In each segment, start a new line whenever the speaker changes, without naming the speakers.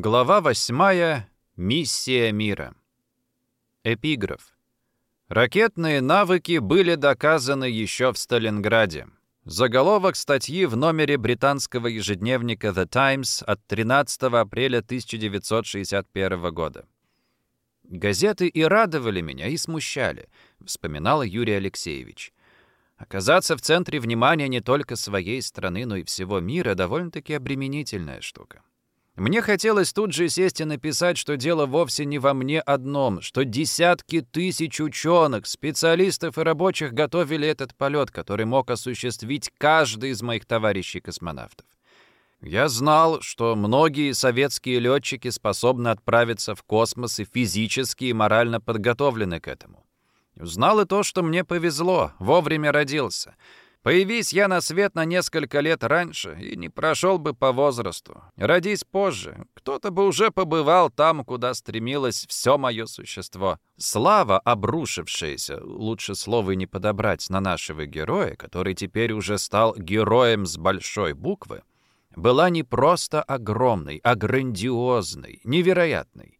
Глава восьмая. Миссия мира. Эпиграф. Ракетные навыки были доказаны еще в Сталинграде. Заголовок статьи в номере британского ежедневника The Times от 13 апреля 1961 года. «Газеты и радовали меня, и смущали», — вспоминал Юрий Алексеевич. «Оказаться в центре внимания не только своей страны, но и всего мира — довольно-таки обременительная штука. Мне хотелось тут же сесть и написать, что дело вовсе не во мне одном, что десятки тысяч ученых, специалистов и рабочих готовили этот полет, который мог осуществить каждый из моих товарищей-космонавтов. Я знал, что многие советские летчики способны отправиться в космос и физически и морально подготовлены к этому. Знал и то, что мне повезло, вовремя родился — Появись я на свет на несколько лет раньше и не прошел бы по возрасту. Родись позже, кто-то бы уже побывал там, куда стремилось все мое существо. Слава, обрушившаяся, лучше слова не подобрать на нашего героя, который теперь уже стал героем с большой буквы, была не просто огромной, а грандиозной, невероятной.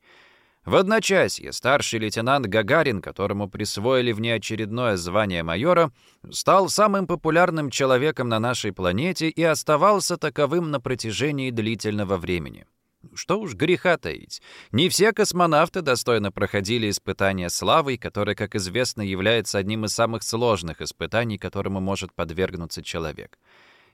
В одночасье старший лейтенант Гагарин, которому присвоили внеочередное звание майора, стал самым популярным человеком на нашей планете и оставался таковым на протяжении длительного времени. Что уж греха таить. Не все космонавты достойно проходили испытания славой, которое, как известно, является одним из самых сложных испытаний, которому может подвергнуться человек.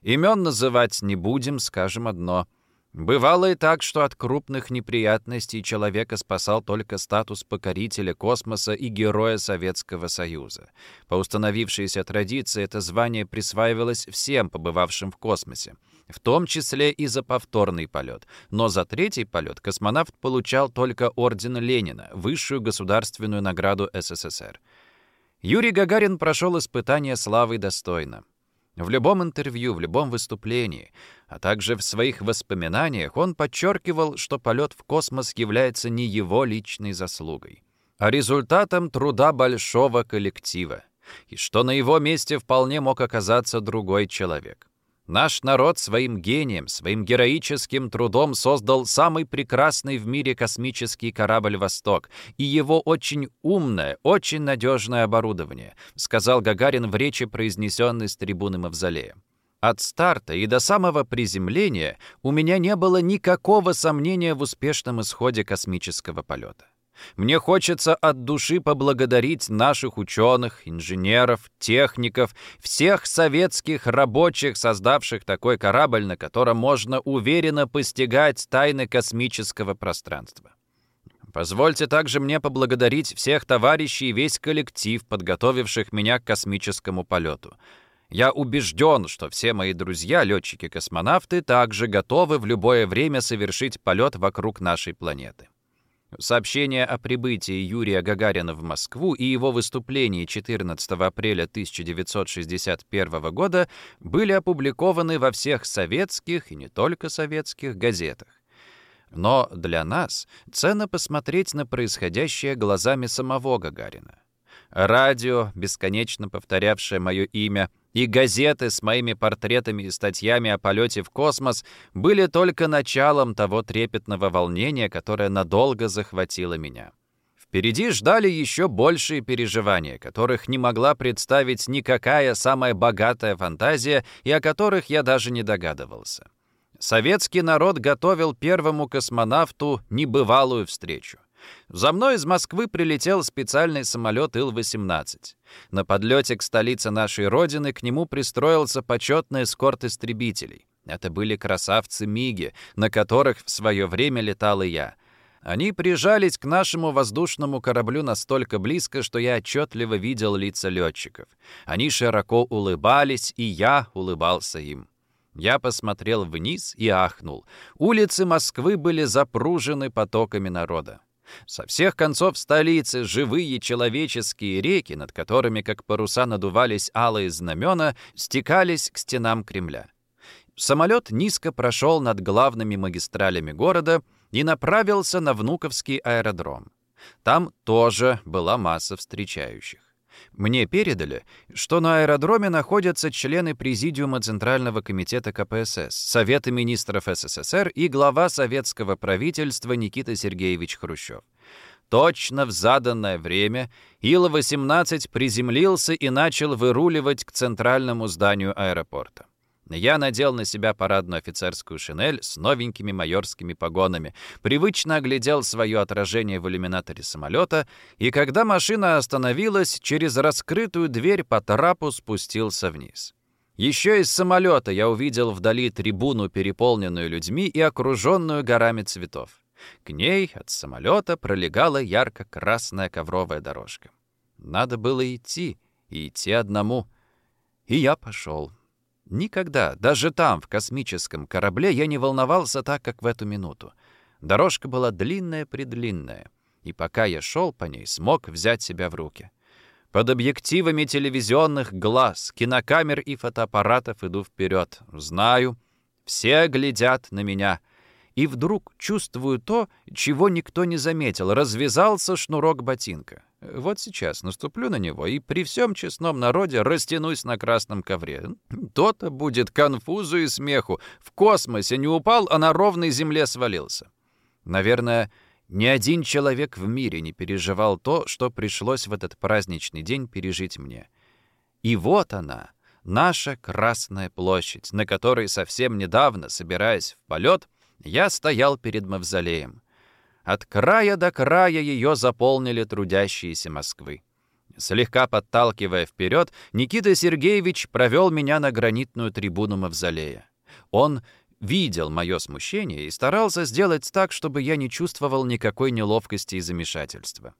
Имен называть не будем, скажем одно — Бывало и так, что от крупных неприятностей человека спасал только статус покорителя космоса и героя Советского Союза. По установившейся традиции это звание присваивалось всем побывавшим в космосе, в том числе и за повторный полет. Но за третий полет космонавт получал только орден Ленина, высшую государственную награду СССР. Юрий Гагарин прошел испытание славы достойно. В любом интервью, в любом выступлении, а также в своих воспоминаниях он подчеркивал, что полет в космос является не его личной заслугой, а результатом труда большого коллектива, и что на его месте вполне мог оказаться другой человек. Наш народ своим гением, своим героическим трудом создал самый прекрасный в мире космический корабль «Восток» и его очень умное, очень надежное оборудование, сказал Гагарин в речи, произнесенной с трибуны Мавзолея. От старта и до самого приземления у меня не было никакого сомнения в успешном исходе космического полета. Мне хочется от души поблагодарить наших ученых, инженеров, техников, всех советских рабочих, создавших такой корабль, на котором можно уверенно постигать тайны космического пространства. Позвольте также мне поблагодарить всех товарищей и весь коллектив, подготовивших меня к космическому полету. Я убежден, что все мои друзья, летчики-космонавты, также готовы в любое время совершить полет вокруг нашей планеты. Сообщение о прибытии Юрия Гагарина в Москву и его выступлении 14 апреля 1961 года были опубликованы во всех советских и не только советских газетах. Но для нас ценно посмотреть на происходящее глазами самого Гагарина. Радио, бесконечно повторявшее мое имя, и газеты с моими портретами и статьями о полете в космос были только началом того трепетного волнения, которое надолго захватило меня. Впереди ждали еще большие переживания, которых не могла представить никакая самая богатая фантазия и о которых я даже не догадывался. Советский народ готовил первому космонавту небывалую встречу. За мной из Москвы прилетел специальный самолет Ил-18. На подлете к столице нашей Родины к нему пристроился почетный эскорт истребителей. Это были красавцы Миги, на которых в свое время летал и я. Они прижались к нашему воздушному кораблю настолько близко, что я отчетливо видел лица летчиков. Они широко улыбались, и я улыбался им. Я посмотрел вниз и ахнул. Улицы Москвы были запружены потоками народа. Со всех концов столицы живые человеческие реки, над которыми, как паруса, надувались алые знамена, стекались к стенам Кремля. Самолет низко прошел над главными магистралями города и направился на Внуковский аэродром. Там тоже была масса встречающих. Мне передали, что на аэродроме находятся члены Президиума Центрального комитета КПСС, Совета министров СССР и глава советского правительства Никита Сергеевич Хрущев. Точно в заданное время Ил-18 приземлился и начал выруливать к центральному зданию аэропорта. Я надел на себя парадную офицерскую шинель с новенькими майорскими погонами, привычно оглядел свое отражение в иллюминаторе самолета, и когда машина остановилась, через раскрытую дверь по трапу спустился вниз. Еще из самолета я увидел вдали трибуну, переполненную людьми и окруженную горами цветов. К ней от самолета пролегала ярко-красная ковровая дорожка. Надо было идти, и идти одному. И я пошел. Никогда, даже там, в космическом корабле, я не волновался так, как в эту минуту. Дорожка была длинная-предлинная, и пока я шел по ней, смог взять себя в руки. Под объективами телевизионных глаз, кинокамер и фотоаппаратов иду вперед. Знаю, все глядят на меня — и вдруг чувствую то, чего никто не заметил. Развязался шнурок ботинка. Вот сейчас наступлю на него и при всем честном народе растянусь на красном ковре. То-то будет конфузу и смеху. В космосе не упал, а на ровной земле свалился. Наверное, ни один человек в мире не переживал то, что пришлось в этот праздничный день пережить мне. И вот она, наша Красная площадь, на которой совсем недавно, собираясь в полет, я стоял перед мавзолеем. От края до края ее заполнили трудящиеся Москвы. Слегка подталкивая вперед, Никита Сергеевич провел меня на гранитную трибуну мавзолея. Он видел мое смущение и старался сделать так, чтобы я не чувствовал никакой неловкости и замешательства.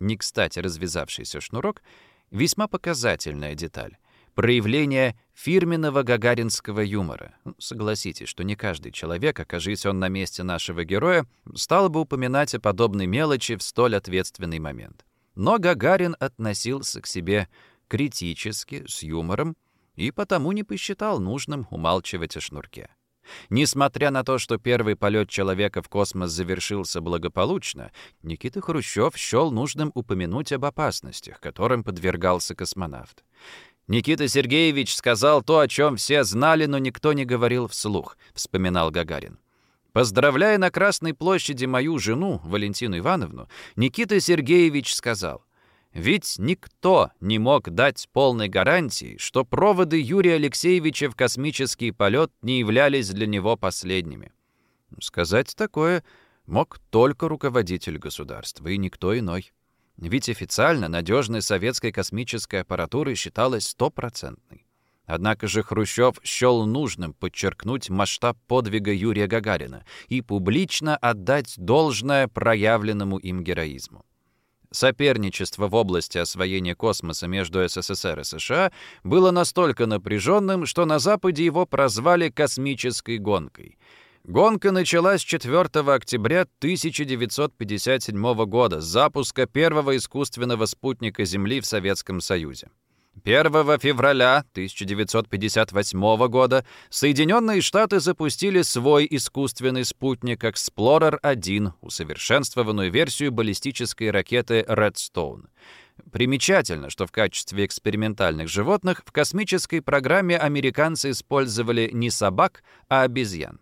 Не кстати развязавшийся шнурок — весьма показательная деталь проявление фирменного гагаринского юмора. Ну, согласитесь, что не каждый человек, окажись он на месте нашего героя, стал бы упоминать о подобной мелочи в столь ответственный момент. Но Гагарин относился к себе критически, с юмором, и потому не посчитал нужным умалчивать о шнурке. Несмотря на то, что первый полет человека в космос завершился благополучно, Никита Хрущев счел нужным упомянуть об опасностях, которым подвергался космонавт. Никита Сергеевич сказал то, о чем все знали, но никто не говорил вслух, вспоминал Гагарин. Поздравляя на Красной площади мою жену, Валентину Ивановну, Никита Сергеевич сказал, «Ведь никто не мог дать полной гарантии, что проводы Юрия Алексеевича в космический полет не являлись для него последними». Сказать такое мог только руководитель государства и никто иной. Ведь официально надежность советской космической аппаратуры считалась стопроцентной. Однако же Хрущев счел нужным подчеркнуть масштаб подвига Юрия Гагарина и публично отдать должное проявленному им героизму. Соперничество в области освоения космоса между СССР и США было настолько напряженным, что на Западе его прозвали «космической гонкой». Гонка началась 4 октября 1957 года с запуска первого искусственного спутника Земли в Советском Союзе. 1 февраля 1958 года Соединенные Штаты запустили свой искусственный спутник Explorer-1, усовершенствованную версию баллистической ракеты Redstone. Примечательно, что в качестве экспериментальных животных в космической программе американцы использовали не собак, а обезьян.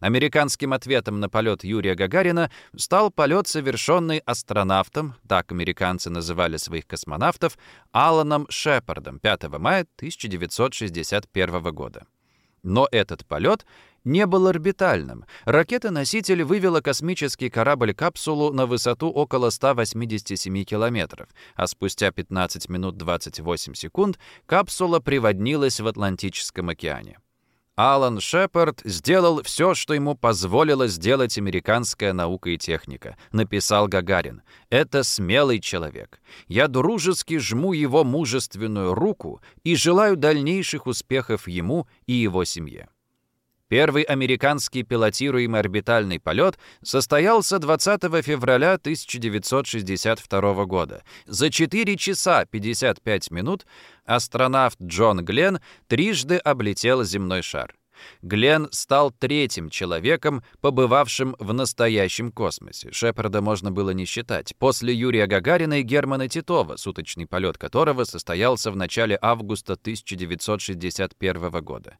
Американским ответом на полет Юрия Гагарина стал полет, совершенный астронавтом, так американцы называли своих космонавтов, Аланом Шепардом 5 мая 1961 года. Но этот полет не был орбитальным. Ракета-носитель вывела космический корабль-капсулу на высоту около 187 километров, а спустя 15 минут 28 секунд капсула приводнилась в Атлантическом океане. Алан Шепард сделал все, что ему позволило сделать американская наука и техника, написал Гагарин. Это смелый человек. Я дружески жму его мужественную руку и желаю дальнейших успехов ему и его семье. Первый американский пилотируемый орбитальный полет состоялся 20 февраля 1962 года. За 4 часа 55 минут астронавт Джон Гленн трижды облетел земной шар. Глен стал третьим человеком, побывавшим в настоящем космосе. Шепарда можно было не считать. После Юрия Гагарина и Германа Титова, суточный полет которого состоялся в начале августа 1961 года.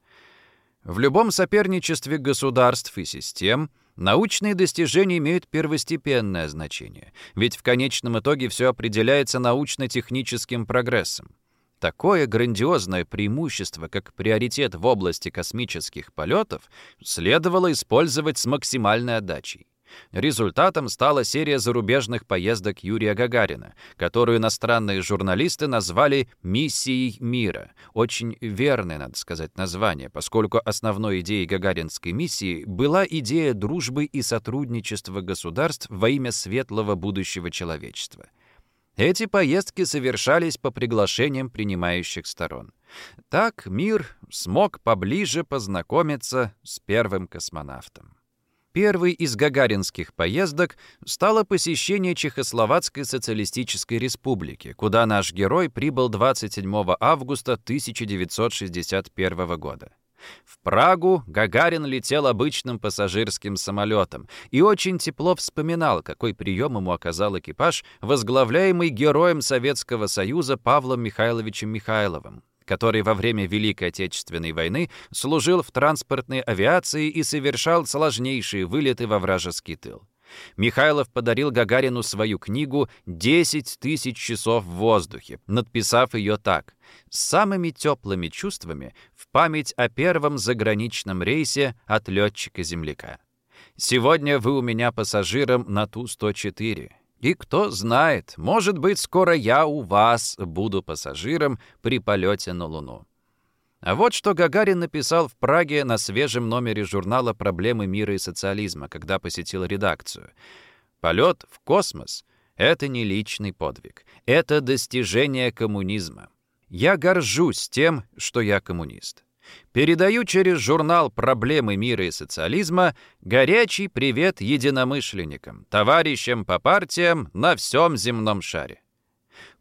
В любом соперничестве государств и систем научные достижения имеют первостепенное значение, ведь в конечном итоге все определяется научно-техническим прогрессом. Такое грандиозное преимущество, как приоритет в области космических полетов, следовало использовать с максимальной отдачей. Результатом стала серия зарубежных поездок Юрия Гагарина, которую иностранные журналисты назвали «Миссией мира». Очень верное, надо сказать, название, поскольку основной идеей гагаринской миссии была идея дружбы и сотрудничества государств во имя светлого будущего человечества — эти поездки совершались по приглашениям принимающих сторон. Так мир смог поближе познакомиться с первым космонавтом. Первой из гагаринских поездок стало посещение Чехословацкой социалистической республики, куда наш герой прибыл 27 августа 1961 года. В Прагу Гагарин летел обычным пассажирским самолетом и очень тепло вспоминал, какой прием ему оказал экипаж, возглавляемый героем Советского Союза Павлом Михайловичем Михайловым который во время Великой Отечественной войны служил в транспортной авиации и совершал сложнейшие вылеты во вражеский тыл. Михайлов подарил Гагарину свою книгу «10 тысяч часов в воздухе», надписав ее так «С самыми теплыми чувствами в память о первом заграничном рейсе от летчика-земляка. Сегодня вы у меня пассажиром на Ту-104». И кто знает, может быть, скоро я у вас буду пассажиром при полете на Луну. А вот что Гагарин написал в Праге на свежем номере журнала «Проблемы мира и социализма», когда посетил редакцию. «Полет в космос — это не личный подвиг. Это достижение коммунизма. Я горжусь тем, что я коммунист. Передаю через журнал «Проблемы мира и социализма» горячий привет единомышленникам, товарищам по партиям на всем земном шаре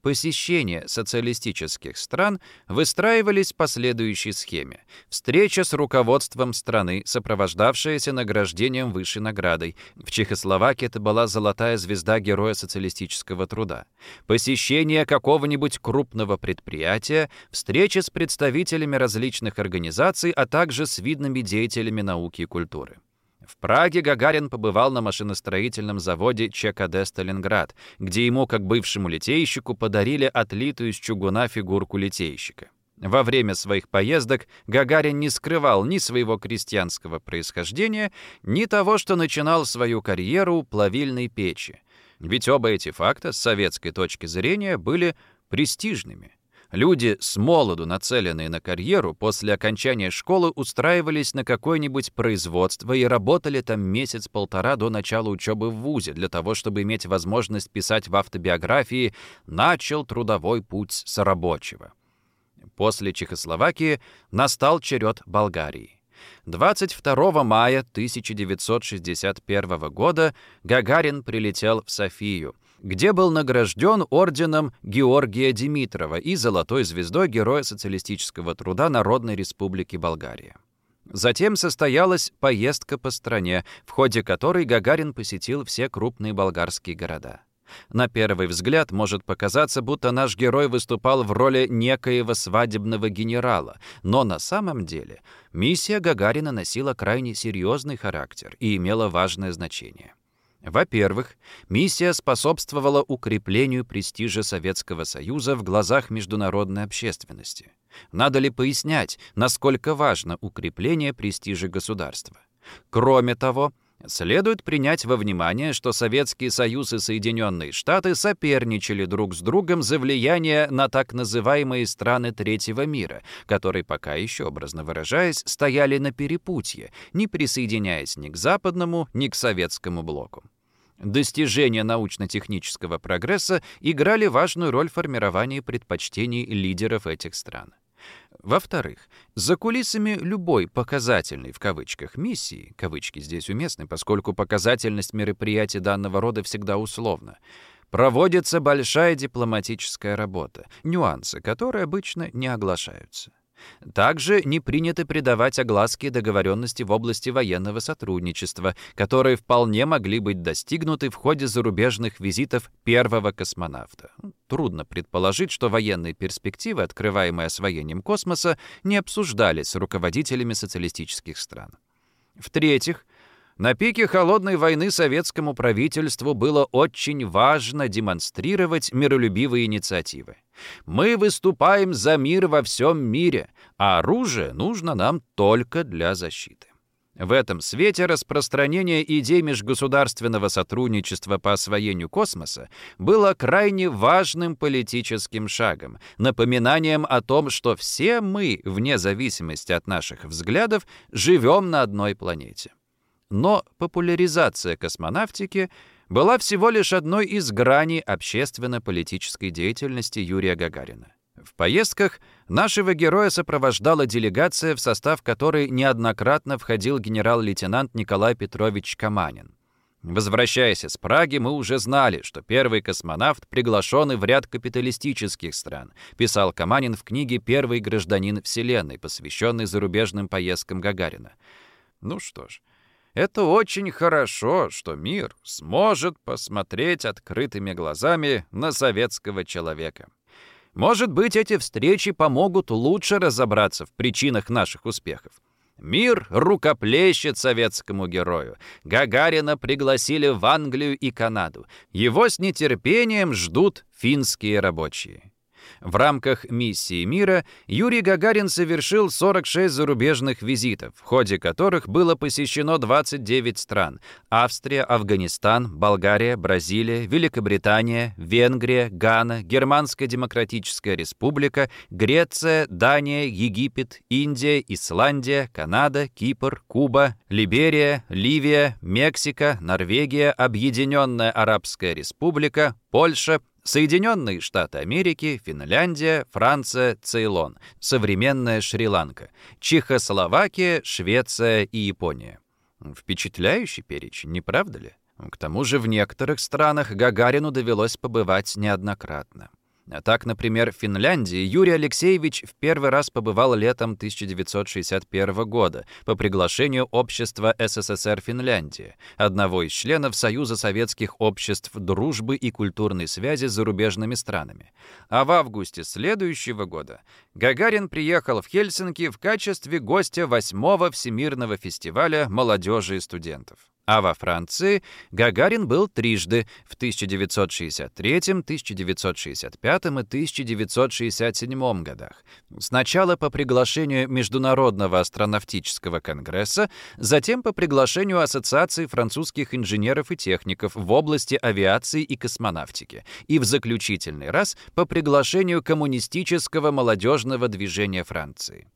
посещения социалистических стран выстраивались по следующей схеме. Встреча с руководством страны, сопровождавшаяся награждением высшей наградой. В Чехословакии это была золотая звезда Героя социалистического труда. Посещение какого-нибудь крупного предприятия, встреча с представителями различных организаций, а также с видными деятелями науки и культуры. В Праге Гагарин побывал на машиностроительном заводе ЧКД «Сталинград», где ему, как бывшему литейщику, подарили отлитую из чугуна фигурку литейщика. Во время своих поездок Гагарин не скрывал ни своего крестьянского происхождения, ни того, что начинал свою карьеру у плавильной печи. Ведь оба эти факта, с советской точки зрения, были престижными. Люди с молоду, нацеленные на карьеру, после окончания школы устраивались на какое-нибудь производство и работали там месяц-полтора до начала учебы в ВУЗе для того, чтобы иметь возможность писать в автобиографии «Начал трудовой путь с рабочего». После Чехословакии настал черед Болгарии. 22 мая 1961 года Гагарин прилетел в Софию — где был награжден орденом Георгия Димитрова и золотой звездой Героя социалистического труда Народной Республики Болгария. Затем состоялась поездка по стране, в ходе которой Гагарин посетил все крупные болгарские города. На первый взгляд может показаться, будто наш герой выступал в роли некоего свадебного генерала, но на самом деле миссия Гагарина носила крайне серьезный характер и имела важное значение. Во-первых, миссия способствовала укреплению престижа Советского Союза в глазах международной общественности. Надо ли пояснять, насколько важно укрепление престижа государства? Кроме того, следует принять во внимание, что Советский Союз и Соединенные Штаты соперничали друг с другом за влияние на так называемые страны третьего мира, которые пока еще, образно выражаясь, стояли на перепутье, не присоединяясь ни к западному, ни к советскому блоку. Достижения научно-технического прогресса играли важную роль в формировании предпочтений лидеров этих стран. Во-вторых, за кулисами любой «показательной» в кавычках миссии, кавычки здесь уместны, поскольку показательность мероприятий данного рода всегда условна, проводится большая дипломатическая работа, нюансы которой обычно не оглашаются. Также не принято придавать огласке договоренности в области военного сотрудничества, которые вполне могли быть достигнуты в ходе зарубежных визитов первого космонавта. Трудно предположить, что военные перспективы, открываемые освоением космоса, не обсуждались с руководителями социалистических стран. В-третьих, на пике холодной войны советскому правительству было очень важно демонстрировать миролюбивые инициативы. Мы выступаем за мир во всем мире, а оружие нужно нам только для защиты. В этом свете распространение идей межгосударственного сотрудничества по освоению космоса было крайне важным политическим шагом, напоминанием о том, что все мы, вне зависимости от наших взглядов, живем на одной планете. Но популяризация космонавтики была всего лишь одной из граней общественно-политической деятельности Юрия Гагарина. В поездках нашего героя сопровождала делегация, в состав которой неоднократно входил генерал-лейтенант Николай Петрович Каманин. Возвращаясь из Праги, мы уже знали, что первый космонавт приглашен и в ряд капиталистических стран, писал Каманин в книге «Первый гражданин Вселенной», посвященной зарубежным поездкам Гагарина. Ну что ж, это очень хорошо, что мир сможет посмотреть открытыми глазами на советского человека. Может быть, эти встречи помогут лучше разобраться в причинах наших успехов. Мир рукоплещет советскому герою. Гагарина пригласили в Англию и Канаду. Его с нетерпением ждут финские рабочие. В рамках миссии мира Юрий Гагарин совершил 46 зарубежных визитов, в ходе которых было посещено 29 стран – Австрия, Афганистан, Болгария, Бразилия, Великобритания, Венгрия, Гана, Германская Демократическая Республика, Греция, Дания, Египет, Индия, Исландия, Канада, Кипр, Куба, Либерия, Ливия, Мексика, Норвегия, Объединенная Арабская Республика, Польша, Соединенные Штаты Америки, Финляндия, Франция, Цейлон, современная Шри-Ланка, Чехословакия, Швеция и Япония. Впечатляющий перечень, не правда ли? К тому же в некоторых странах Гагарину довелось побывать неоднократно. Так, например, в Финляндии Юрий Алексеевич в первый раз побывал летом 1961 года по приглашению Общества СССР Финляндии, одного из членов Союза советских обществ дружбы и культурной связи с зарубежными странами. А в августе следующего года Гагарин приехал в Хельсинки в качестве гостя восьмого Всемирного фестиваля молодежи и студентов. А во Франции Гагарин был трижды в 1963, 1965 и 1967 годах. Сначала по приглашению Международного астронавтического конгресса, затем по приглашению Ассоциации французских инженеров и техников в области авиации и космонавтики, и в заключительный раз по приглашению Коммунистического молодежного движения Франции.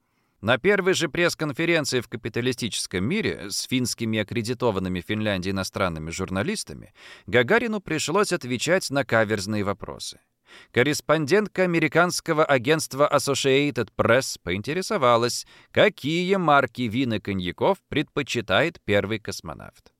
На первой же пресс-конференции в капиталистическом мире с финскими аккредитованными в Финляндии иностранными журналистами Гагарину пришлось отвечать на каверзные вопросы. Корреспондентка американского агентства Associated Press поинтересовалась, какие марки вин и коньяков предпочитает первый космонавт.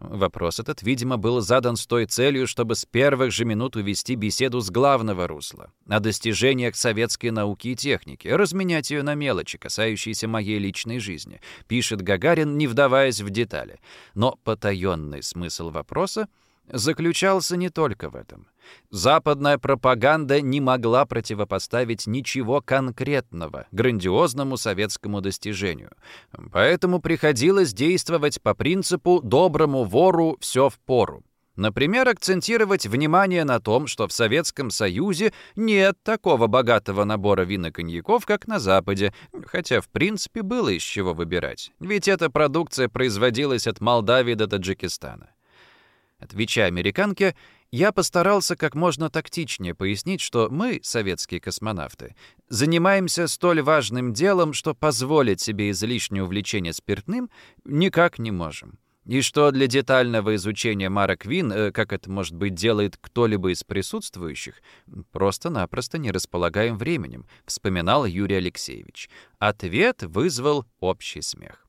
Вопрос этот, видимо, был задан с той целью, чтобы с первых же минут увести беседу с главного русла, о достижениях советской науки и техники, разменять ее на мелочи, касающиеся моей личной жизни, пишет Гагарин, не вдаваясь в детали. Но потаенный смысл вопроса заключался не только в этом. Западная пропаганда не могла противопоставить ничего конкретного грандиозному советскому достижению. Поэтому приходилось действовать по принципу «доброму вору все в пору». Например, акцентировать внимание на том, что в Советском Союзе нет такого богатого набора вин и коньяков, как на Западе, хотя, в принципе, было из чего выбирать, ведь эта продукция производилась от Молдавии до Таджикистана. Отвечая американке, я постарался как можно тактичнее пояснить, что мы, советские космонавты, занимаемся столь важным делом, что позволить себе излишнее увлечение спиртным никак не можем. И что для детального изучения марок вин, э, как это, может быть, делает кто-либо из присутствующих, просто-напросто не располагаем временем, вспоминал Юрий Алексеевич. Ответ вызвал общий смех.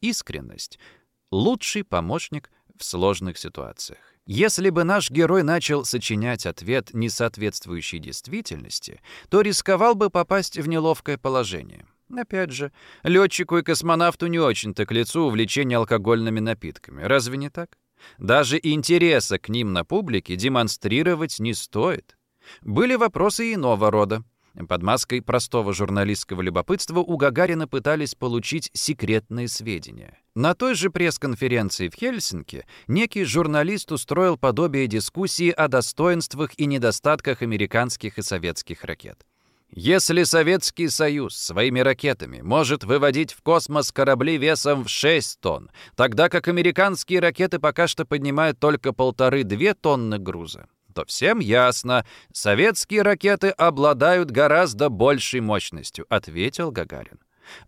Искренность — лучший помощник в сложных ситуациях. Если бы наш герой начал сочинять ответ, не соответствующий действительности, то рисковал бы попасть в неловкое положение. Опять же, летчику и космонавту не очень-то к лицу увлечение алкогольными напитками. Разве не так? Даже интереса к ним на публике демонстрировать не стоит. Были вопросы иного рода. Под маской простого журналистского любопытства у Гагарина пытались получить секретные сведения. На той же пресс-конференции в Хельсинки некий журналист устроил подобие дискуссии о достоинствах и недостатках американских и советских ракет. Если Советский Союз своими ракетами может выводить в космос корабли весом в 6 тонн, тогда как американские ракеты пока что поднимают только полторы-две тонны груза, то всем ясно, советские ракеты обладают гораздо большей мощностью, ответил Гагарин.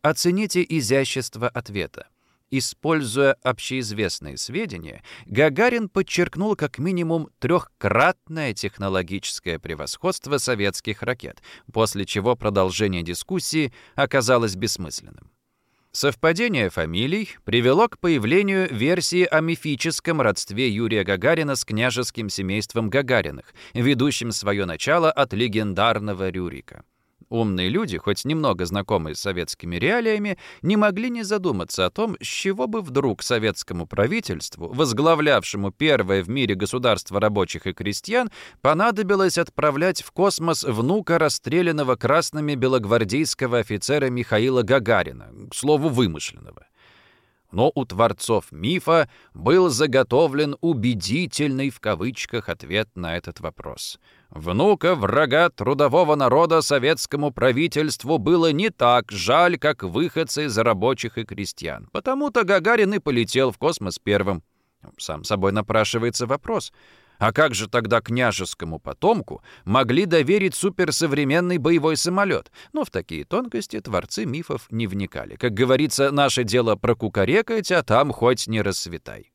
Оцените изящество ответа. Используя общеизвестные сведения, Гагарин подчеркнул как минимум трехкратное технологическое превосходство советских ракет, после чего продолжение дискуссии оказалось бессмысленным. Совпадение фамилий привело к появлению версии о мифическом родстве Юрия Гагарина с княжеским семейством Гагариных, ведущим свое начало от легендарного Рюрика. Умные люди, хоть немного знакомые с советскими реалиями, не могли не задуматься о том, с чего бы вдруг советскому правительству, возглавлявшему первое в мире государство рабочих и крестьян, понадобилось отправлять в космос внука расстрелянного красными белогвардейского офицера Михаила Гагарина, к слову, вымышленного. Но у творцов мифа был заготовлен убедительный в кавычках ответ на этот вопрос. Внука врага трудового народа советскому правительству было не так жаль, как выходцы из рабочих и крестьян. Потому-то Гагарин и полетел в космос первым. Сам собой напрашивается вопрос — а как же тогда княжескому потомку могли доверить суперсовременный боевой самолет? Но в такие тонкости творцы мифов не вникали. Как говорится, наше дело прокукарекать, а там хоть не рассветай.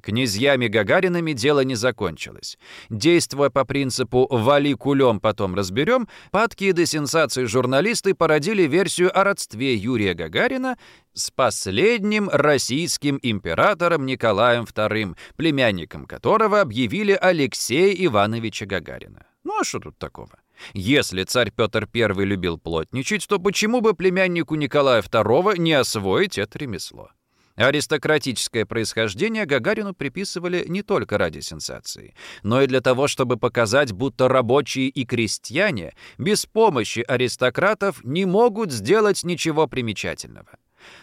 Князьями Гагаринами дело не закончилось. Действуя по принципу «вали кулем, потом разберем», падкие до сенсации журналисты породили версию о родстве Юрия Гагарина с последним российским императором Николаем II, племянником которого объявили Алексея Ивановича Гагарина. Ну а что тут такого? Если царь Петр I любил плотничать, то почему бы племяннику Николая II не освоить это ремесло? Аристократическое происхождение Гагарину приписывали не только ради сенсации, но и для того, чтобы показать, будто рабочие и крестьяне без помощи аристократов не могут сделать ничего примечательного.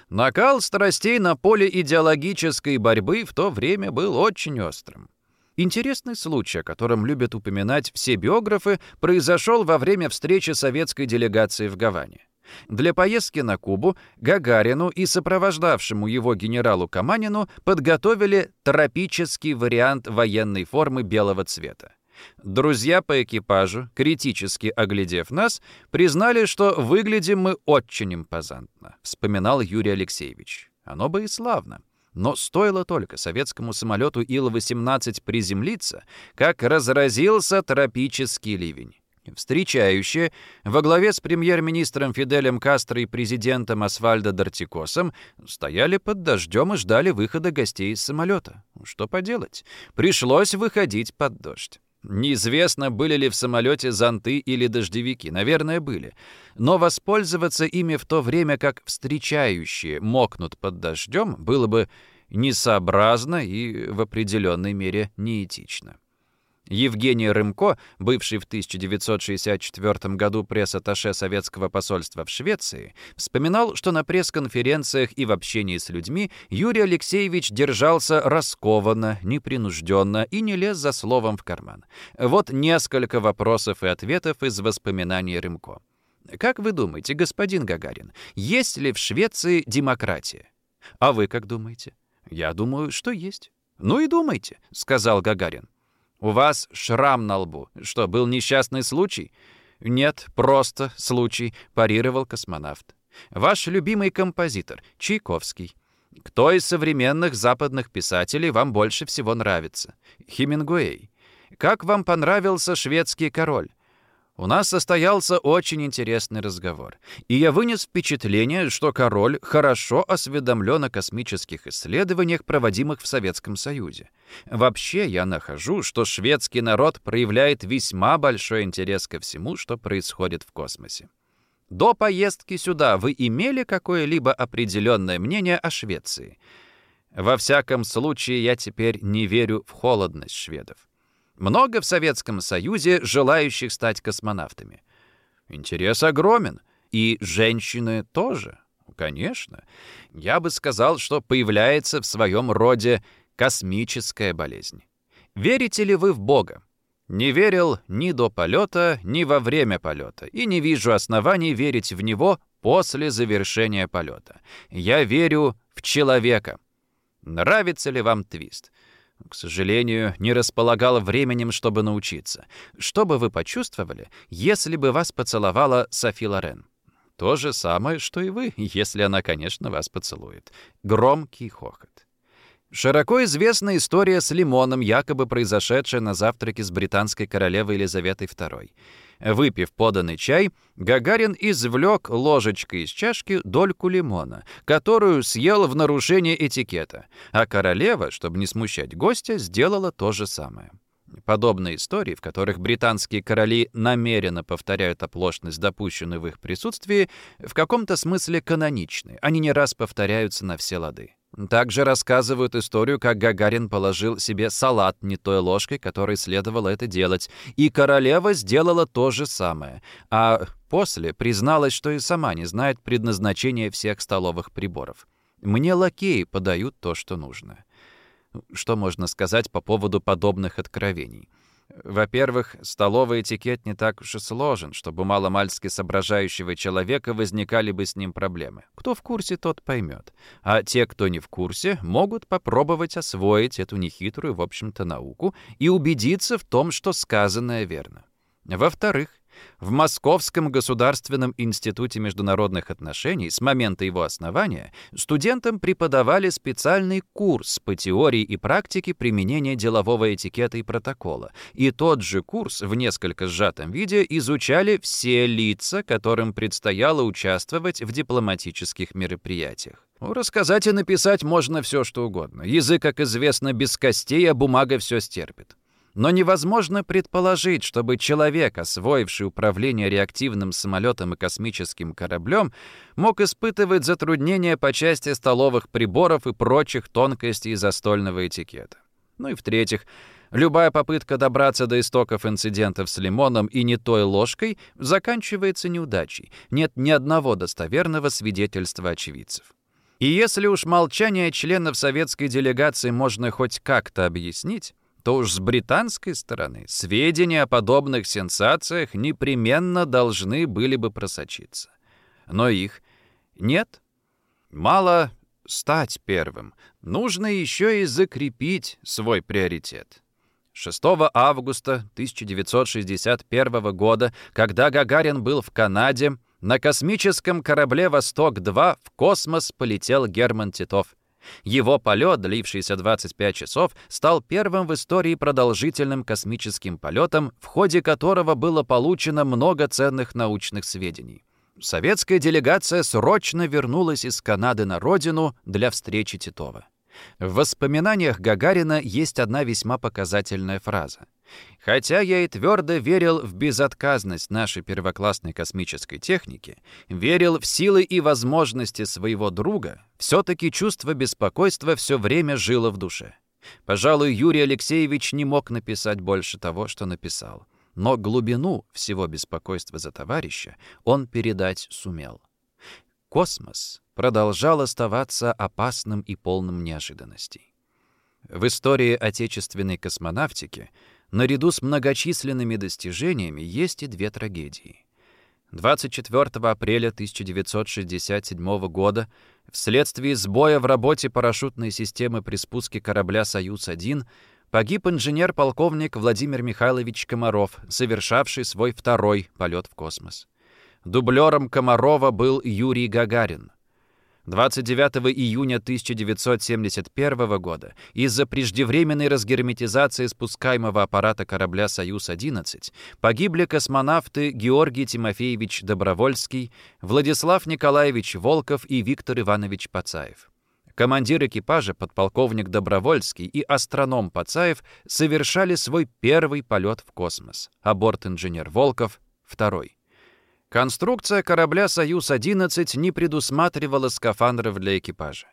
Накал страстей на поле идеологической борьбы в то время был очень острым. Интересный случай, о котором любят упоминать все биографы, произошел во время встречи советской делегации в Гаване. Для поездки на Кубу Гагарину и сопровождавшему его генералу Каманину подготовили тропический вариант военной формы белого цвета. Друзья по экипажу, критически оглядев нас, признали, что выглядим мы очень импозантно, вспоминал Юрий Алексеевич. Оно бы и славно. Но стоило только советскому самолету Ил-18 приземлиться, как разразился тропический ливень. Встречающие во главе с премьер-министром Фиделем Кастро и президентом Асфальдо Дортикосом стояли под дождем и ждали выхода гостей из самолета. Что поделать? Пришлось выходить под дождь. Неизвестно, были ли в самолете зонты или дождевики. Наверное, были. Но воспользоваться ими в то время, как встречающие мокнут под дождем, было бы несообразно и в определенной мере неэтично. Евгений Рымко, бывший в 1964 году пресс-атташе советского посольства в Швеции, вспоминал, что на пресс-конференциях и в общении с людьми Юрий Алексеевич держался раскованно, непринужденно и не лез за словом в карман. Вот несколько вопросов и ответов из воспоминаний Рымко. Как вы думаете, господин Гагарин, есть ли в Швеции демократия? А вы как думаете? Я думаю, что есть. Ну и думайте, сказал Гагарин. «У вас шрам на лбу. Что, был несчастный случай?» «Нет, просто случай», — парировал космонавт. «Ваш любимый композитор, Чайковский. Кто из современных западных писателей вам больше всего нравится? Хемингуэй. Как вам понравился шведский король? У нас состоялся очень интересный разговор, и я вынес впечатление, что король хорошо осведомлен о космических исследованиях, проводимых в Советском Союзе. Вообще, я нахожу, что шведский народ проявляет весьма большой интерес ко всему, что происходит в космосе. До поездки сюда вы имели какое-либо определенное мнение о Швеции? Во всяком случае, я теперь не верю в холодность шведов. Много в Советском Союзе желающих стать космонавтами. Интерес огромен. И женщины тоже. Конечно. Я бы сказал, что появляется в своем роде космическая болезнь. Верите ли вы в Бога? Не верил ни до полета, ни во время полета, и не вижу оснований верить в него после завершения полета. Я верю в человека. Нравится ли вам твист? К сожалению, не располагала временем, чтобы научиться. Что бы вы почувствовали, если бы вас поцеловала Софи Лорен? То же самое, что и вы, если она, конечно, вас поцелует. Громкий хохот. Широко известна история с лимоном, якобы произошедшая на завтраке с британской королевой Елизаветой II. Выпив поданный чай, Гагарин извлек ложечкой из чашки дольку лимона, которую съел в нарушение этикета, а королева, чтобы не смущать гостя, сделала то же самое. Подобные истории, в которых британские короли намеренно повторяют оплошность, допущенную в их присутствии, в каком-то смысле каноничны. Они не раз повторяются на все лады. Также рассказывают историю, как Гагарин положил себе салат не той ложкой, которой следовало это делать, и королева сделала то же самое, а после призналась, что и сама не знает предназначения всех столовых приборов. Мне лакеи подают то, что нужно. Что можно сказать по поводу подобных откровений? Во-первых, столовый этикет не так уж и сложен, чтобы маломальски соображающего человека возникали бы с ним проблемы. Кто в курсе, тот поймет. А те, кто не в курсе, могут попробовать освоить эту нехитрую, в общем-то, науку и убедиться в том, что сказанное верно. Во-вторых, в Московском государственном институте международных отношений с момента его основания студентам преподавали специальный курс по теории и практике применения делового этикета и протокола. И тот же курс в несколько сжатом виде изучали все лица, которым предстояло участвовать в дипломатических мероприятиях. Рассказать и написать можно все, что угодно. Язык, как известно, без костей, а бумага все стерпит. Но невозможно предположить, чтобы человек, освоивший управление реактивным самолетом и космическим кораблем, мог испытывать затруднения по части столовых приборов и прочих тонкостей застольного этикета. Ну и в-третьих, любая попытка добраться до истоков инцидентов с лимоном и не той ложкой заканчивается неудачей. Нет ни одного достоверного свидетельства очевидцев. И если уж молчание членов советской делегации можно хоть как-то объяснить, то уж с британской стороны сведения о подобных сенсациях непременно должны были бы просочиться. Но их нет. Мало стать первым. Нужно еще и закрепить свой приоритет. 6 августа 1961 года, когда Гагарин был в Канаде, на космическом корабле «Восток-2» в космос полетел Герман Титов. Его полет, длившийся 25 часов, стал первым в истории продолжительным космическим полетом, в ходе которого было получено много ценных научных сведений. Советская делегация срочно вернулась из Канады на родину для встречи Титова. В воспоминаниях Гагарина есть одна весьма показательная фраза. Хотя я и твердо верил в безотказность нашей первоклассной космической техники, верил в силы и возможности своего друга, все-таки чувство беспокойства все время жило в душе. Пожалуй, Юрий Алексеевич не мог написать больше того, что написал. Но глубину всего беспокойства за товарища он передать сумел. Космос продолжал оставаться опасным и полным неожиданностей. В истории отечественной космонавтики наряду с многочисленными достижениями есть и две трагедии. 24 апреля 1967 года вследствие сбоя в работе парашютной системы при спуске корабля «Союз-1» погиб инженер-полковник Владимир Михайлович Комаров, совершавший свой второй полет в космос. Дублером Комарова был Юрий Гагарин. 29 июня 1971 года из-за преждевременной разгерметизации спускаемого аппарата корабля «Союз-11» погибли космонавты Георгий Тимофеевич Добровольский, Владислав Николаевич Волков и Виктор Иванович Пацаев. Командир экипажа, подполковник Добровольский и астроном Пацаев совершали свой первый полет в космос, а борт-инженер Волков — второй. Конструкция корабля «Союз-11» не предусматривала скафандров для экипажа.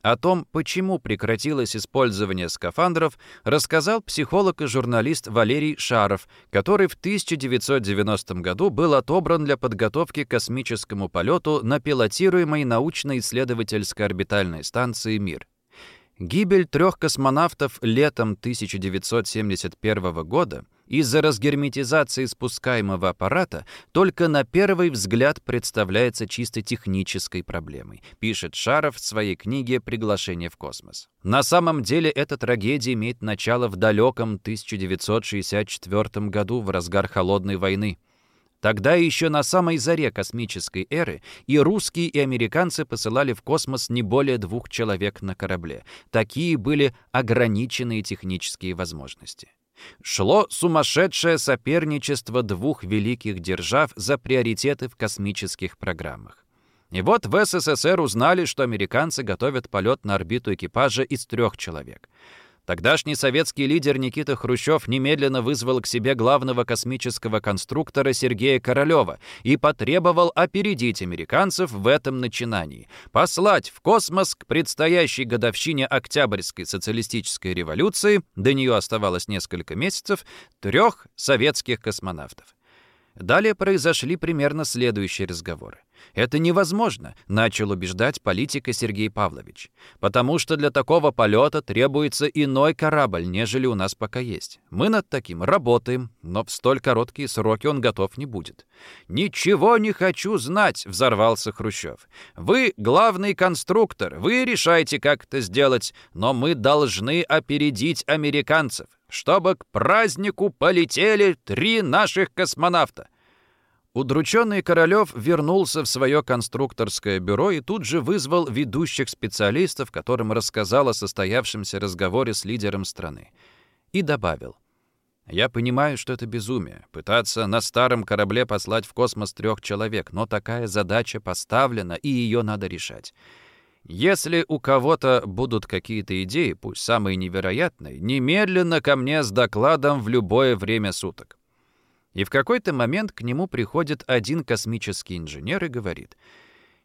О том, почему прекратилось использование скафандров, рассказал психолог и журналист Валерий Шаров, который в 1990 году был отобран для подготовки к космическому полету на пилотируемой научно-исследовательской орбитальной станции «Мир». Гибель трех космонавтов летом 1971 года из-за разгерметизации спускаемого аппарата только на первый взгляд представляется чисто технической проблемой, пишет Шаров в своей книге «Приглашение в космос». На самом деле эта трагедия имеет начало в далеком 1964 году в разгар Холодной войны. Тогда еще на самой заре космической эры и русские, и американцы посылали в космос не более двух человек на корабле. Такие были ограниченные технические возможности шло сумасшедшее соперничество двух великих держав за приоритеты в космических программах. И вот в СССР узнали, что американцы готовят полет на орбиту экипажа из трех человек — Тогдашний советский лидер Никита Хрущев немедленно вызвал к себе главного космического конструктора Сергея Королева и потребовал опередить американцев в этом начинании, послать в космос к предстоящей годовщине Октябрьской социалистической революции, до нее оставалось несколько месяцев, трех советских космонавтов. Далее произошли примерно следующие разговоры. «Это невозможно», — начал убеждать политика Сергей Павлович. «Потому что для такого полета требуется иной корабль, нежели у нас пока есть. Мы над таким работаем, но в столь короткие сроки он готов не будет». «Ничего не хочу знать», — взорвался Хрущев. «Вы главный конструктор, вы решаете, как это сделать, но мы должны опередить американцев, чтобы к празднику полетели три наших космонавта. Удрученный Королёв вернулся в свое конструкторское бюро и тут же вызвал ведущих специалистов, которым рассказал о состоявшемся разговоре с лидером страны. И добавил. «Я понимаю, что это безумие — пытаться на старом корабле послать в космос трех человек, но такая задача поставлена, и ее надо решать. Если у кого-то будут какие-то идеи, пусть самые невероятные, немедленно ко мне с докладом в любое время суток. И в какой-то момент к нему приходит один космический инженер и говорит,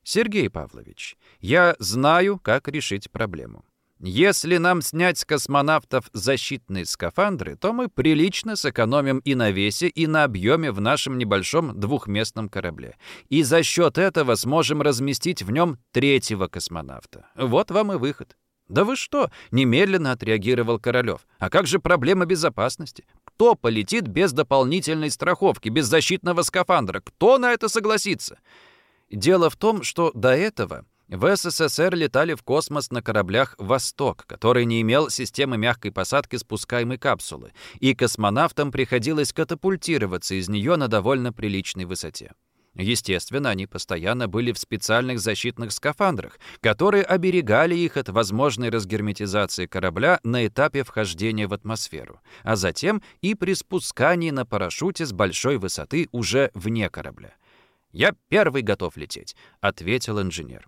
«Сергей Павлович, я знаю, как решить проблему. Если нам снять с космонавтов защитные скафандры, то мы прилично сэкономим и на весе, и на объеме в нашем небольшом двухместном корабле. И за счет этого сможем разместить в нем третьего космонавта. Вот вам и выход. «Да вы что?» — немедленно отреагировал Королёв. «А как же проблема безопасности? Кто полетит без дополнительной страховки, без защитного скафандра? Кто на это согласится?» Дело в том, что до этого в СССР летали в космос на кораблях «Восток», который не имел системы мягкой посадки спускаемой капсулы, и космонавтам приходилось катапультироваться из нее на довольно приличной высоте. Естественно, они постоянно были в специальных защитных скафандрах, которые оберегали их от возможной разгерметизации корабля на этапе вхождения в атмосферу, а затем и при спускании на парашюте с большой высоты уже вне корабля. «Я первый готов лететь», — ответил инженер.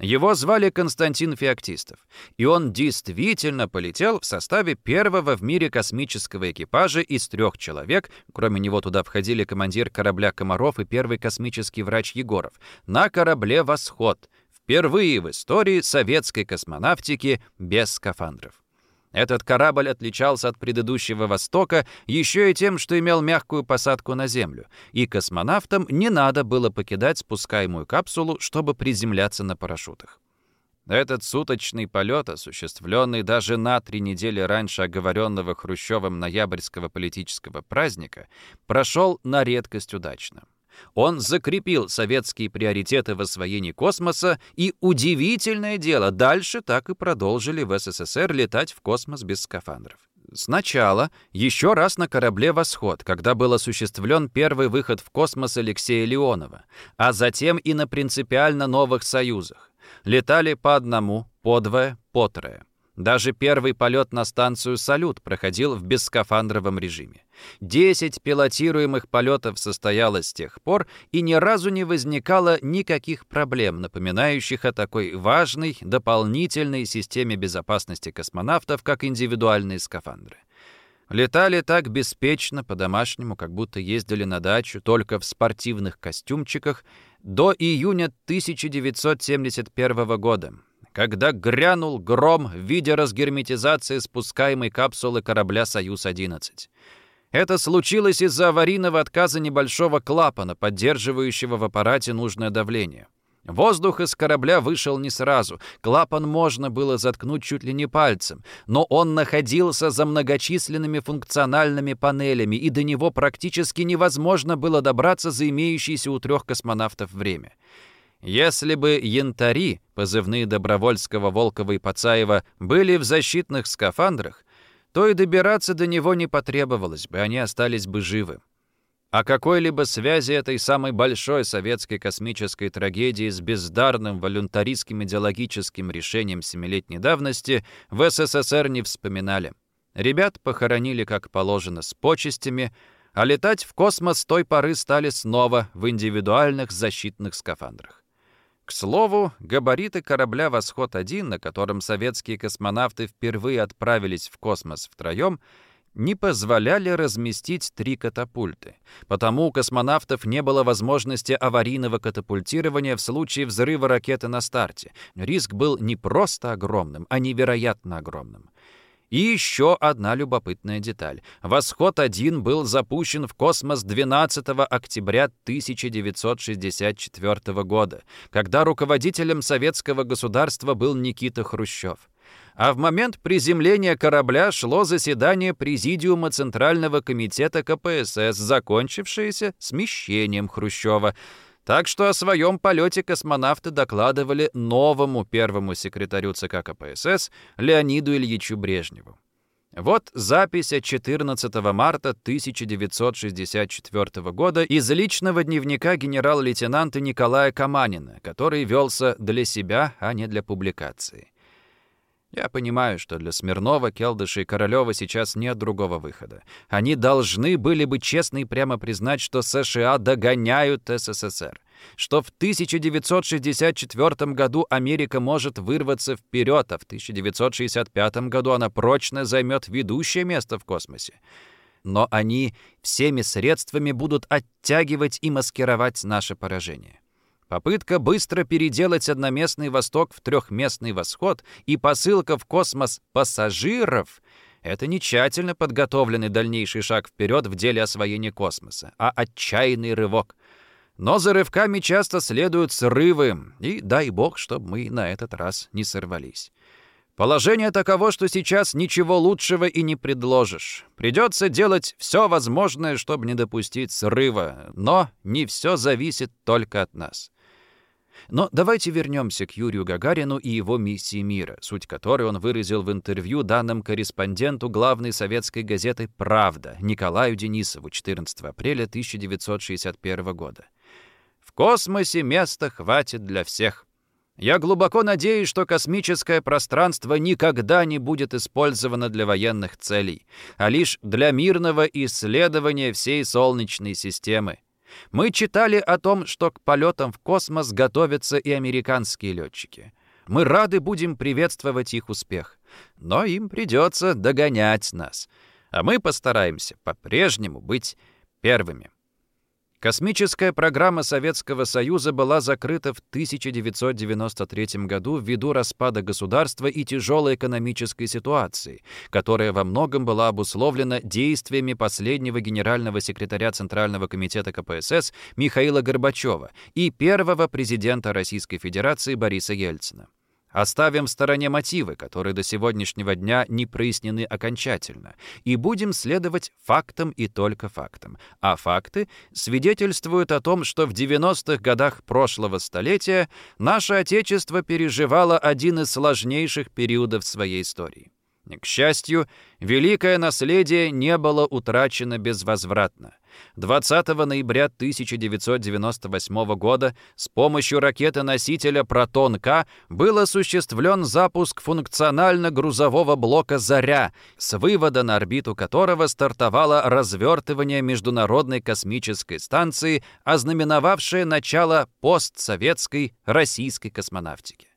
Его звали Константин Феоктистов, и он действительно полетел в составе первого в мире космического экипажа из трех человек, кроме него туда входили командир корабля «Комаров» и первый космический врач Егоров, на корабле «Восход», впервые в истории советской космонавтики без скафандров. Этот корабль отличался от предыдущего «Востока» еще и тем, что имел мягкую посадку на Землю, и космонавтам не надо было покидать спускаемую капсулу, чтобы приземляться на парашютах. Этот суточный полет, осуществленный даже на три недели раньше оговоренного Хрущевым ноябрьского политического праздника, прошел на редкость удачно. Он закрепил советские приоритеты в освоении космоса, и удивительное дело, дальше так и продолжили в СССР летать в космос без скафандров. Сначала еще раз на корабле «Восход», когда был осуществлен первый выход в космос Алексея Леонова, а затем и на принципиально новых союзах. Летали по одному, по двое, по трое. Даже первый полет на станцию «Салют» проходил в бесскафандровом режиме. Десять пилотируемых полетов состоялось с тех пор, и ни разу не возникало никаких проблем, напоминающих о такой важной дополнительной системе безопасности космонавтов, как индивидуальные скафандры. Летали так беспечно, по-домашнему, как будто ездили на дачу, только в спортивных костюмчиках, до июня 1971 года, когда грянул гром в виде разгерметизации спускаемой капсулы корабля «Союз-11». Это случилось из-за аварийного отказа небольшого клапана, поддерживающего в аппарате нужное давление. Воздух из корабля вышел не сразу. Клапан можно было заткнуть чуть ли не пальцем, но он находился за многочисленными функциональными панелями, и до него практически невозможно было добраться за имеющееся у трех космонавтов время. Если бы янтари, позывные Добровольского, Волкова и Пацаева, были в защитных скафандрах, то и добираться до него не потребовалось бы, они остались бы живы. О какой-либо связи этой самой большой советской космической трагедии с бездарным волюнтаристским идеологическим решением семилетней давности в СССР не вспоминали. Ребят похоронили как положено с почестями, а летать в космос той поры стали снова в индивидуальных защитных скафандрах. К слову, габариты корабля «Восход-1», на котором советские космонавты впервые отправились в космос втроем, не позволяли разместить три катапульты. Потому у космонавтов не было возможности аварийного катапультирования в случае взрыва ракеты на старте. Риск был не просто огромным, а невероятно огромным. И еще одна любопытная деталь. «Восход-1» был запущен в космос 12 октября 1964 года, когда руководителем советского государства был Никита Хрущев. А в момент приземления корабля шло заседание Президиума Центрального комитета КПСС, закончившееся смещением Хрущева – так что о своем полете космонавты докладывали новому первому секретарю ЦК КПСС Леониду Ильичу Брежневу. Вот запись от 14 марта 1964 года из личного дневника генерал-лейтенанта Николая Каманина, который велся для себя, а не для публикации. Я понимаю, что для Смирнова, Келдыша и Королева сейчас нет другого выхода. Они должны были бы честно и прямо признать, что США догоняют СССР. Что в 1964 году Америка может вырваться вперед, а в 1965 году она прочно займет ведущее место в космосе. Но они всеми средствами будут оттягивать и маскировать наше поражение. Попытка быстро переделать одноместный Восток в трехместный Восход и посылка в космос пассажиров — это не тщательно подготовленный дальнейший шаг вперед в деле освоения космоса, а отчаянный рывок. Но за рывками часто следуют срывы, и дай бог, чтобы мы на этот раз не сорвались. Положение таково, что сейчас ничего лучшего и не предложишь. Придется делать все возможное, чтобы не допустить срыва, но не все зависит только от нас. Но давайте вернемся к Юрию Гагарину и его миссии мира, суть которой он выразил в интервью данным корреспонденту главной советской газеты «Правда» Николаю Денисову 14 апреля 1961 года. «В космосе места хватит для всех. Я глубоко надеюсь, что космическое пространство никогда не будет использовано для военных целей, а лишь для мирного исследования всей Солнечной системы. Мы читали о том, что к полетам в космос готовятся и американские летчики. Мы рады будем приветствовать их успех. Но им придется догонять нас. А мы постараемся по-прежнему быть первыми. Космическая программа Советского Союза была закрыта в 1993 году ввиду распада государства и тяжелой экономической ситуации, которая во многом была обусловлена действиями последнего генерального секретаря Центрального комитета КПСС Михаила Горбачева и первого президента Российской Федерации Бориса Ельцина. Оставим в стороне мотивы, которые до сегодняшнего дня не прояснены окончательно, и будем следовать фактам и только фактам. А факты свидетельствуют о том, что в 90-х годах прошлого столетия наше Отечество переживало один из сложнейших периодов своей истории. К счастью, великое наследие не было утрачено безвозвратно. 20 ноября 1998 года с помощью ракеты-носителя «Протон-К» был осуществлен запуск функционально-грузового блока «Заря», с вывода на орбиту которого стартовало развертывание Международной космической станции, ознаменовавшее начало постсоветской российской космонавтики.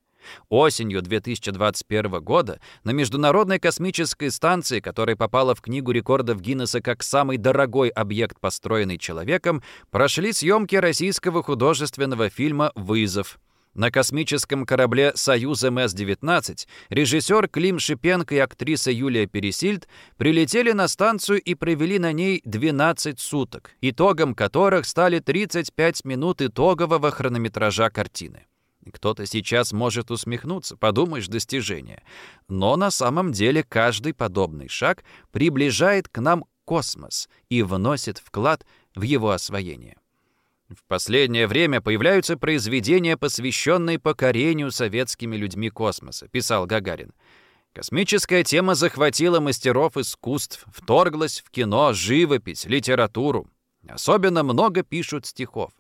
Осенью 2021 года на Международной космической станции, которая попала в Книгу рекордов Гиннесса как самый дорогой объект, построенный человеком, прошли съемки российского художественного фильма «Вызов». На космическом корабле «Союз МС-19» режиссер Клим Шипенко и актриса Юлия Пересильд прилетели на станцию и провели на ней 12 суток, итогом которых стали 35 минут итогового хронометража картины. Кто-то сейчас может усмехнуться, подумаешь, достижение. Но на самом деле каждый подобный шаг приближает к нам космос и вносит вклад в его освоение. В последнее время появляются произведения, посвященные покорению советскими людьми космоса, писал Гагарин. Космическая тема захватила мастеров искусств, вторглась в кино, живопись, литературу. Особенно много пишут стихов.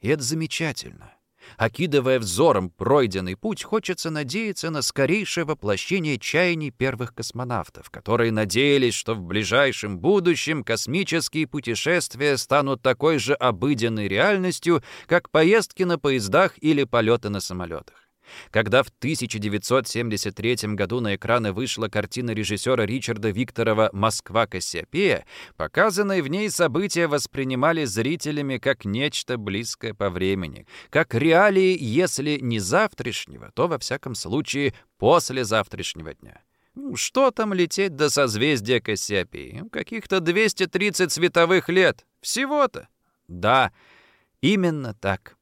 И это замечательно. Окидывая взором пройденный путь, хочется надеяться на скорейшее воплощение чаяний первых космонавтов, которые надеялись, что в ближайшем будущем космические путешествия станут такой же обыденной реальностью, как поездки на поездах или полеты на самолетах. Когда в 1973 году на экраны вышла картина режиссера Ричарда Викторова «Москва Кассиопея», показанные в ней события воспринимали зрителями как нечто близкое по времени, как реалии, если не завтрашнего, то, во всяком случае, после завтрашнего дня. Ну, что там лететь до созвездия Кассиопеи? Каких-то 230 световых лет. Всего-то. Да, именно так.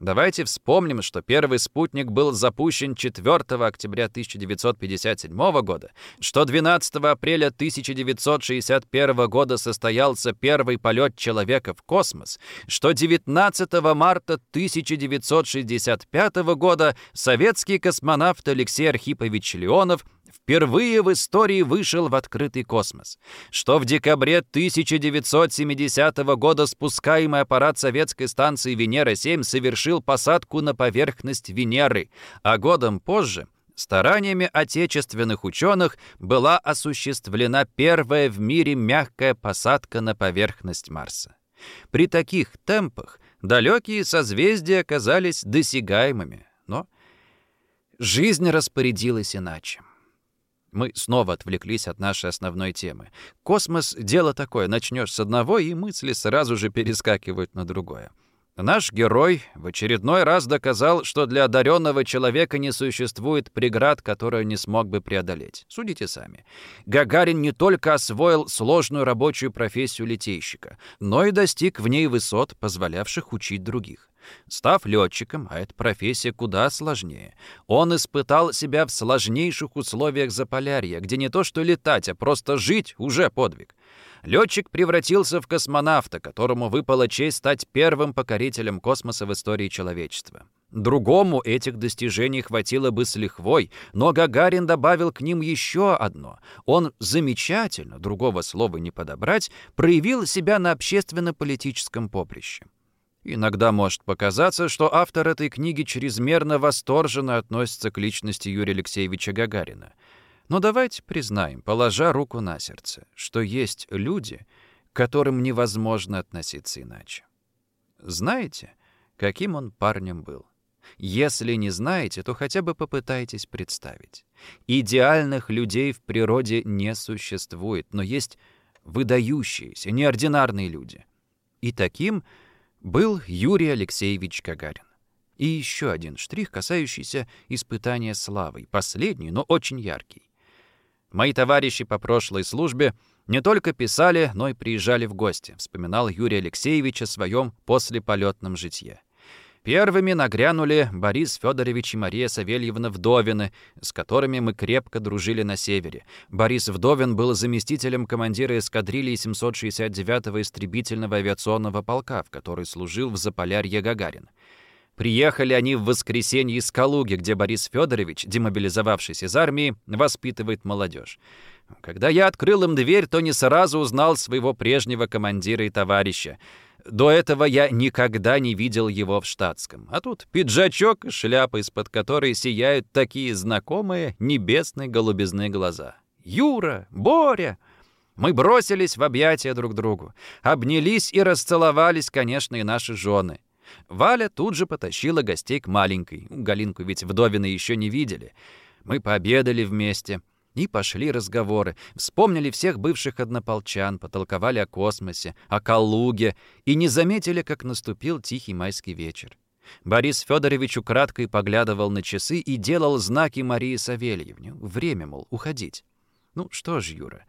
Давайте вспомним, что первый спутник был запущен 4 октября 1957 года, что 12 апреля 1961 года состоялся первый полет человека в космос, что 19 марта 1965 года советский космонавт Алексей Архипович Леонов впервые в истории вышел в открытый космос, что в декабре 1970 года спускаемый аппарат советской станции Венера-7 совершил посадку на поверхность Венеры, а годом позже стараниями отечественных ученых была осуществлена первая в мире мягкая посадка на поверхность Марса. При таких темпах далекие созвездия оказались досягаемыми, но жизнь распорядилась иначе. Мы снова отвлеклись от нашей основной темы. Космос — дело такое. Начнешь с одного, и мысли сразу же перескакивают на другое. Наш герой в очередной раз доказал, что для одаренного человека не существует преград, которые не смог бы преодолеть. Судите сами. Гагарин не только освоил сложную рабочую профессию летейщика, но и достиг в ней высот, позволявших учить других. Став летчиком, а эта профессия куда сложнее, он испытал себя в сложнейших условиях Заполярья, где не то что летать, а просто жить уже подвиг. Летчик превратился в космонавта, которому выпала честь стать первым покорителем космоса в истории человечества. Другому этих достижений хватило бы с лихвой, но Гагарин добавил к ним еще одно. Он замечательно, другого слова не подобрать, проявил себя на общественно-политическом поприще. Иногда может показаться, что автор этой книги чрезмерно восторженно относится к личности Юрия Алексеевича Гагарина. Но давайте признаем, положа руку на сердце, что есть люди, к которым невозможно относиться иначе. Знаете, каким он парнем был? Если не знаете, то хотя бы попытайтесь представить. Идеальных людей в природе не существует, но есть выдающиеся, неординарные люди. И таким – был Юрий Алексеевич Гагарин. И еще один штрих, касающийся испытания славой, последний, но очень яркий. Мои товарищи по прошлой службе не только писали, но и приезжали в гости, вспоминал Юрий Алексеевич о своем послеполетном житье. Первыми нагрянули Борис Федорович и Мария Савельевна Вдовины, с которыми мы крепко дружили на севере. Борис Вдовин был заместителем командира эскадрильи 769-го истребительного авиационного полка, в которой служил в Заполярье Гагарин. Приехали они в воскресенье из Калуги, где Борис Федорович, демобилизовавшись из армии, воспитывает молодежь. Когда я открыл им дверь, то не сразу узнал своего прежнего командира и товарища. До этого я никогда не видел его в штатском. А тут пиджачок и шляпа, из-под которой сияют такие знакомые небесные голубизны глаза. «Юра! Боря!» Мы бросились в объятия друг другу. Обнялись и расцеловались, конечно, и наши жены. Валя тут же потащила гостей к маленькой. Галинку ведь вдовины еще не видели. Мы пообедали вместе. И пошли разговоры. Вспомнили всех бывших однополчан, потолковали о космосе, о Калуге и не заметили, как наступил тихий майский вечер. Борис Федорович украдкой поглядывал на часы и делал знаки Марии Савельевне. Время, мол, уходить. «Ну что ж, Юра,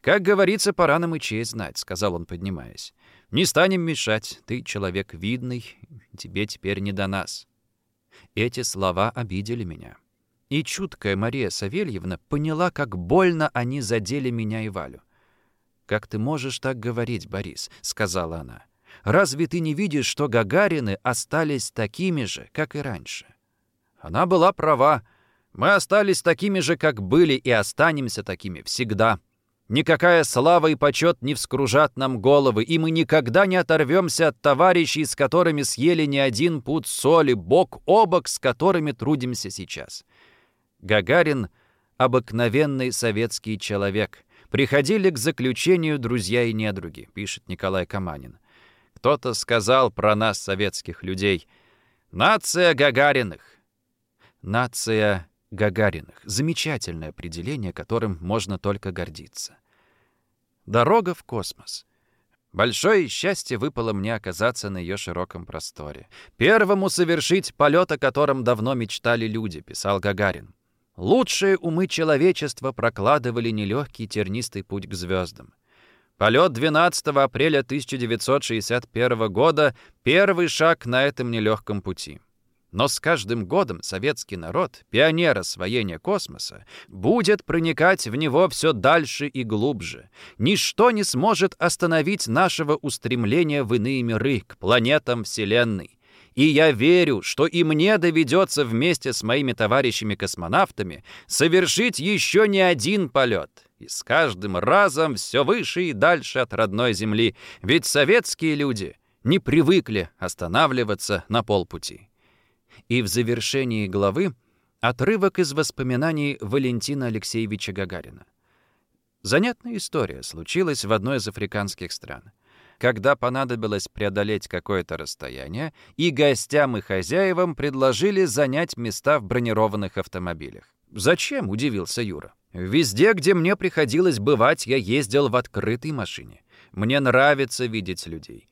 как говорится, пора нам и честь знать», — сказал он, поднимаясь. Не станем мешать, ты человек видный, тебе теперь не до нас». Эти слова обидели меня. И чуткая Мария Савельевна поняла, как больно они задели меня и Валю. «Как ты можешь так говорить, Борис?» — сказала она. «Разве ты не видишь, что Гагарины остались такими же, как и раньше?» Она была права. Мы остались такими же, как были, и останемся такими всегда. Никакая слава и почет не вскружат нам головы, и мы никогда не оторвемся от товарищей, с которыми съели не один пуд соли, бок о бок, с которыми трудимся сейчас. Гагарин — обыкновенный советский человек. Приходили к заключению друзья и недруги, пишет Николай Каманин. Кто-то сказал про нас, советских людей, «Нация Гагариных». Нация Гагариных. Замечательное определение, которым можно только гордиться. Дорога в космос. Большое счастье выпало мне оказаться на ее широком просторе. Первому совершить полет, о котором давно мечтали люди, писал Гагарин. Лучшие умы человечества прокладывали нелегкий тернистый путь к звездам. Полет 12 апреля 1961 года — первый шаг на этом нелегком пути. Но с каждым годом советский народ, пионер освоения космоса, будет проникать в него все дальше и глубже. Ничто не сможет остановить нашего устремления в иные миры, к планетам Вселенной. И я верю, что и мне доведется вместе с моими товарищами-космонавтами совершить еще не один полет. И с каждым разом все выше и дальше от родной Земли. Ведь советские люди не привыкли останавливаться на полпути. И в завершении главы отрывок из воспоминаний Валентина Алексеевича Гагарина. Занятная история случилась в одной из африканских стран. Когда понадобилось преодолеть какое-то расстояние, и гостям и хозяевам предложили занять места в бронированных автомобилях. «Зачем?» — удивился Юра. «Везде, где мне приходилось бывать, я ездил в открытой машине. Мне нравится видеть людей.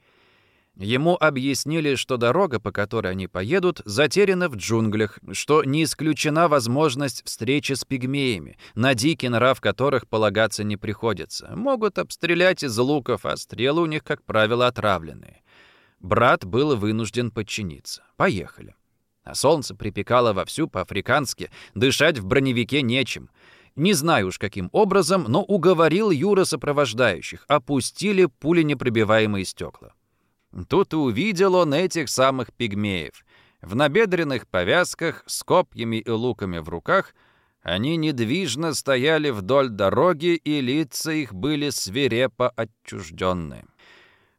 Ему объяснили, что дорога, по которой они поедут, затеряна в джунглях, что не исключена возможность встречи с пигмеями, на дикий нрав которых полагаться не приходится. Могут обстрелять из луков, а стрелы у них, как правило, отравленные. Брат был вынужден подчиниться. Поехали. А солнце припекало вовсю по-африкански, дышать в броневике нечем. Не знаю уж каким образом, но уговорил Юра сопровождающих, опустили пуленепробиваемые стекла. Тут и увидел он этих самых пигмеев. В набедренных повязках, с копьями и луками в руках, они недвижно стояли вдоль дороги, и лица их были свирепо отчужденные.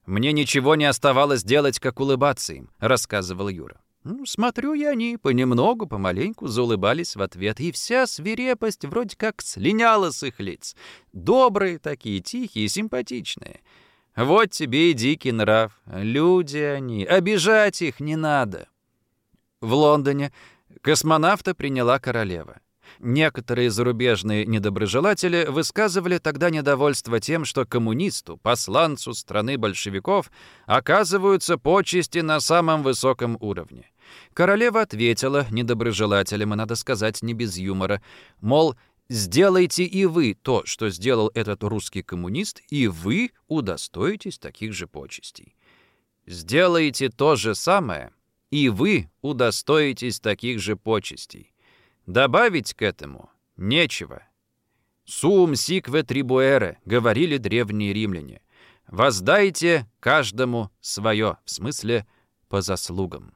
«Мне ничего не оставалось делать, как улыбаться им», — рассказывал Юра. Ну, смотрю я, они понемногу, помаленьку заулыбались в ответ, и вся свирепость вроде как слиняла с их лиц. Добрые такие, тихие, симпатичные. Вот тебе и дикий нрав. Люди они. Обижать их не надо. В Лондоне космонавта приняла королева. Некоторые зарубежные недоброжелатели высказывали тогда недовольство тем, что коммунисту, посланцу страны большевиков, оказываются почести на самом высоком уровне. Королева ответила недоброжелателям, и, надо сказать, не без юмора, мол, Сделайте и вы то, что сделал этот русский коммунист, и вы удостоитесь таких же почестей. Сделайте то же самое, и вы удостоитесь таких же почестей. Добавить к этому нечего. «Сум сикве трибуэре», — говорили древние римляне. «Воздайте каждому свое», в смысле «по заслугам».